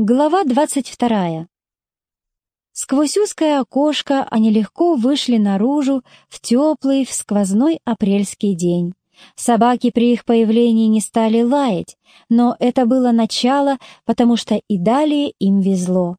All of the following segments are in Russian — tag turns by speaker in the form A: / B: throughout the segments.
A: Глава двадцать вторая. Сквозь узкое окошко они легко вышли наружу в теплый, в сквозной апрельский день. Собаки при их появлении не стали лаять, но это было начало, потому что и далее им везло.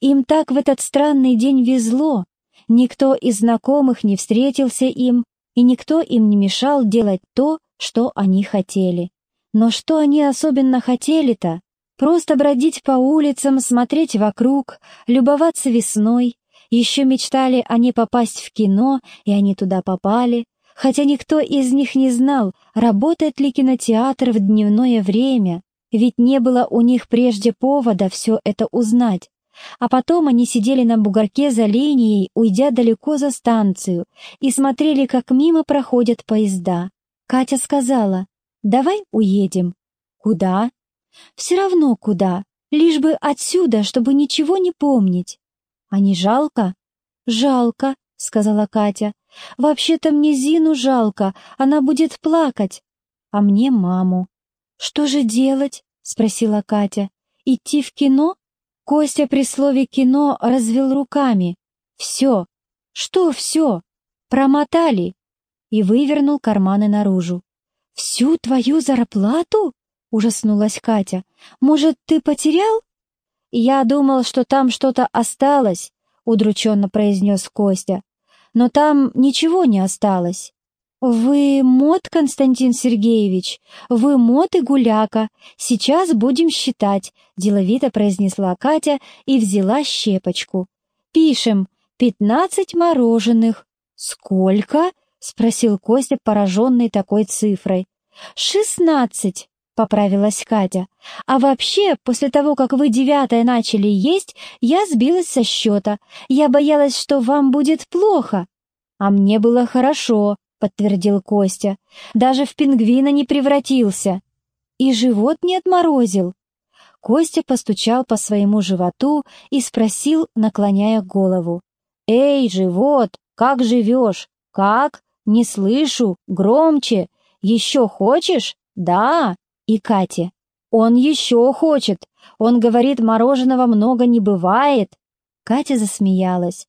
A: Им так в этот странный день везло. Никто из знакомых не встретился им, и никто им не мешал делать то, что они хотели. Но что они особенно хотели-то? Просто бродить по улицам, смотреть вокруг, любоваться весной. Еще мечтали они попасть в кино, и они туда попали. Хотя никто из них не знал, работает ли кинотеатр в дневное время, ведь не было у них прежде повода все это узнать. А потом они сидели на бугорке за линией, уйдя далеко за станцию, и смотрели, как мимо проходят поезда. Катя сказала, «Давай уедем». «Куда?» Все равно куда, лишь бы отсюда, чтобы ничего не помнить. А не жалко? Жалко, сказала Катя. Вообще-то мне Зину жалко, она будет плакать. А мне маму. Что же делать? спросила Катя. Идти в кино? Костя при слове «кино» развел руками. «Все! Что все? Промотали!» И вывернул карманы наружу. «Всю твою зарплату?» Ужаснулась Катя. «Может, ты потерял?» «Я думал, что там что-то осталось», — удрученно произнес Костя. «Но там ничего не осталось». «Вы мод, Константин Сергеевич, вы мод и гуляка. Сейчас будем считать», — деловито произнесла Катя и взяла щепочку. «Пишем. Пятнадцать мороженых». «Сколько?» — спросил Костя, пораженный такой цифрой. «Шестнадцать», — поправилась Катя. «А вообще, после того, как вы девятое начали есть, я сбилась со счета. Я боялась, что вам будет плохо». «А мне было хорошо», — подтвердил Костя. «Даже в пингвина не превратился». «И живот не отморозил». Костя постучал по своему животу и спросил, наклоняя голову. «Эй, живот, как живешь? Как? Не слышу. Громче. Еще хочешь? Да?» И Кате. «Он еще хочет! Он говорит, мороженого много не бывает!» Катя засмеялась.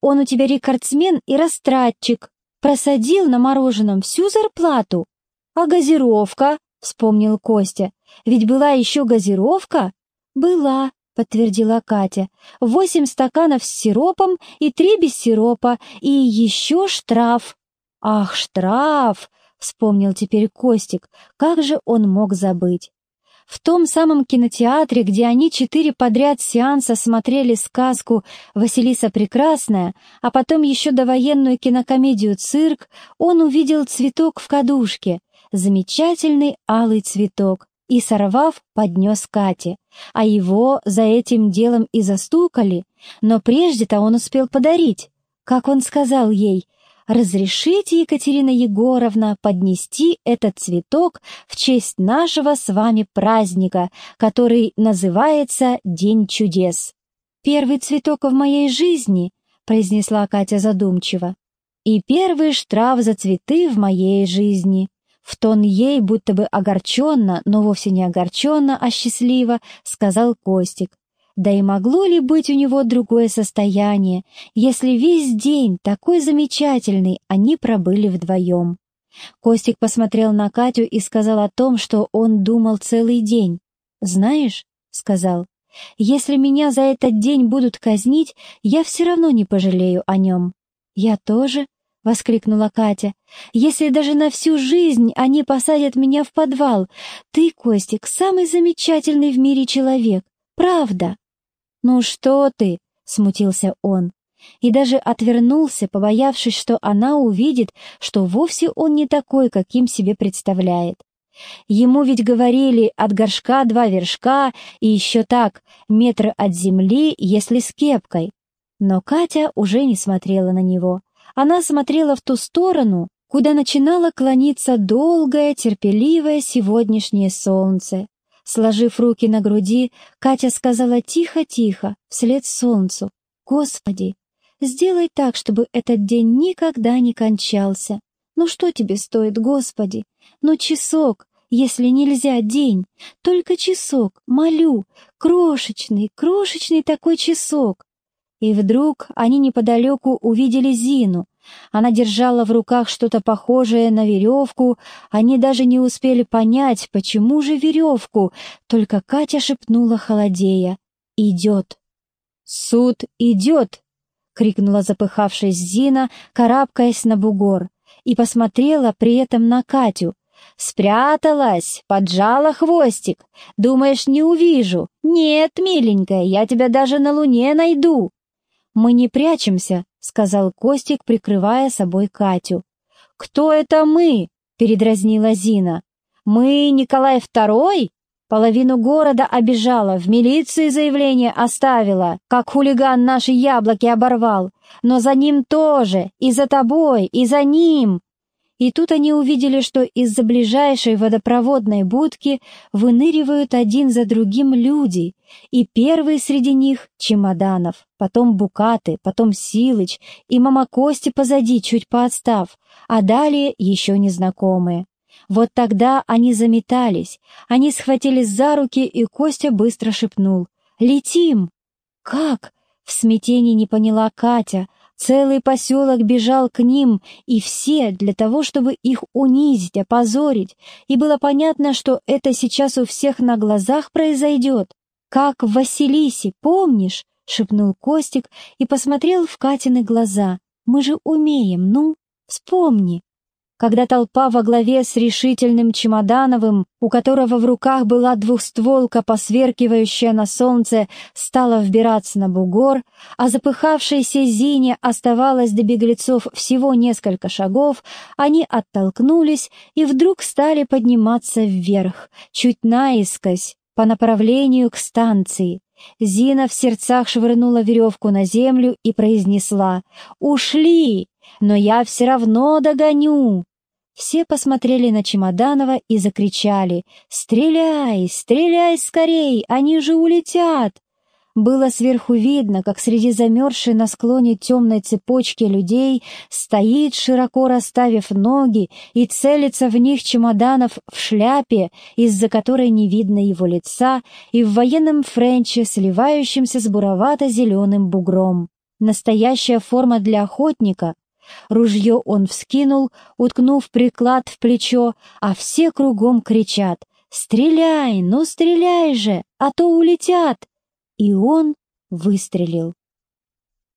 A: «Он у тебя рекордсмен и растратчик. Просадил на мороженом всю зарплату. А газировка?» — вспомнил Костя. «Ведь была еще газировка?» «Была», — подтвердила Катя. «Восемь стаканов с сиропом и три без сиропа, и еще штраф». «Ах, штраф!» Вспомнил теперь Костик, как же он мог забыть. В том самом кинотеатре, где они четыре подряд сеанса смотрели сказку «Василиса Прекрасная», а потом еще довоенную кинокомедию «Цирк», он увидел цветок в кадушке, замечательный алый цветок, и, сорвав, поднес Кате, а его за этим делом и застукали, но прежде-то он успел подарить. Как он сказал ей, разрешите, Екатерина Егоровна, поднести этот цветок в честь нашего с вами праздника, который называется День чудес. Первый цветок в моей жизни, произнесла Катя задумчиво, и первый штраф за цветы в моей жизни. В тон ей, будто бы огорченно, но вовсе не огорченно, а счастливо, сказал Костик. Да и могло ли быть у него другое состояние, если весь день, такой замечательный, они пробыли вдвоем? Костик посмотрел на Катю и сказал о том, что он думал целый день. «Знаешь», — сказал, — «если меня за этот день будут казнить, я все равно не пожалею о нем». «Я тоже», — воскликнула Катя. «Если даже на всю жизнь они посадят меня в подвал, ты, Костик, самый замечательный в мире человек. Правда». «Ну что ты?» — смутился он. И даже отвернулся, побоявшись, что она увидит, что вовсе он не такой, каким себе представляет. Ему ведь говорили от горшка два вершка и еще так, метр от земли, если с кепкой. Но Катя уже не смотрела на него. Она смотрела в ту сторону, куда начинало клониться долгое, терпеливое сегодняшнее солнце. Сложив руки на груди, Катя сказала тихо-тихо, вслед солнцу, «Господи, сделай так, чтобы этот день никогда не кончался. Ну что тебе стоит, Господи? Ну часок, если нельзя день, только часок, молю, Крошечный, крошечный такой часок. И вдруг они неподалеку увидели Зину. Она держала в руках что-то похожее на веревку. Они даже не успели понять, почему же веревку, только Катя шепнула холодея. «Идет». «Суд идет!» — крикнула запыхавшись Зина, карабкаясь на бугор, и посмотрела при этом на Катю. «Спряталась, поджала хвостик. Думаешь, не увижу? Нет, миленькая, я тебя даже на луне найду». «Мы не прячемся», — сказал Костик, прикрывая собой Катю. «Кто это мы?» — передразнила Зина. «Мы Николай Второй?» Половину города обижала, в милиции заявление оставила, как хулиган наши яблоки оборвал. Но за ним тоже, и за тобой, и за ним. И тут они увидели, что из-за ближайшей водопроводной будки выныривают один за другим люди, и первый среди них — Чемоданов, потом Букаты, потом Силыч, и мама Кости позади, чуть поотстав, а далее еще незнакомые. Вот тогда они заметались, они схватились за руки, и Костя быстро шепнул «Летим!» «Как?» — в смятении не поняла Катя. Целый поселок бежал к ним, и все для того, чтобы их унизить, опозорить, и было понятно, что это сейчас у всех на глазах произойдет. «Как в Василисе, помнишь?» — шепнул Костик и посмотрел в Катины глаза. «Мы же умеем, ну, вспомни!» Когда толпа во главе с решительным Чемодановым, у которого в руках была двухстволка, посверкивающая на солнце, стала вбираться на бугор, а запыхавшейся Зине оставалось до беглецов всего несколько шагов, они оттолкнулись и вдруг стали подниматься вверх, чуть наискось, по направлению к станции. Зина в сердцах швырнула веревку на землю и произнесла «Ушли!» но я все равно догоню!» Все посмотрели на Чемоданова и закричали «Стреляй! Стреляй скорей! Они же улетят!» Было сверху видно, как среди замерзшей на склоне темной цепочки людей стоит, широко расставив ноги, и целится в них чемоданов в шляпе, из-за которой не видно его лица, и в военном френче, сливающемся с буровато-зеленым бугром. Настоящая форма для охотника, Ружье он вскинул, уткнув приклад в плечо, а все кругом кричат «Стреляй, ну стреляй же, а то улетят!» И он выстрелил.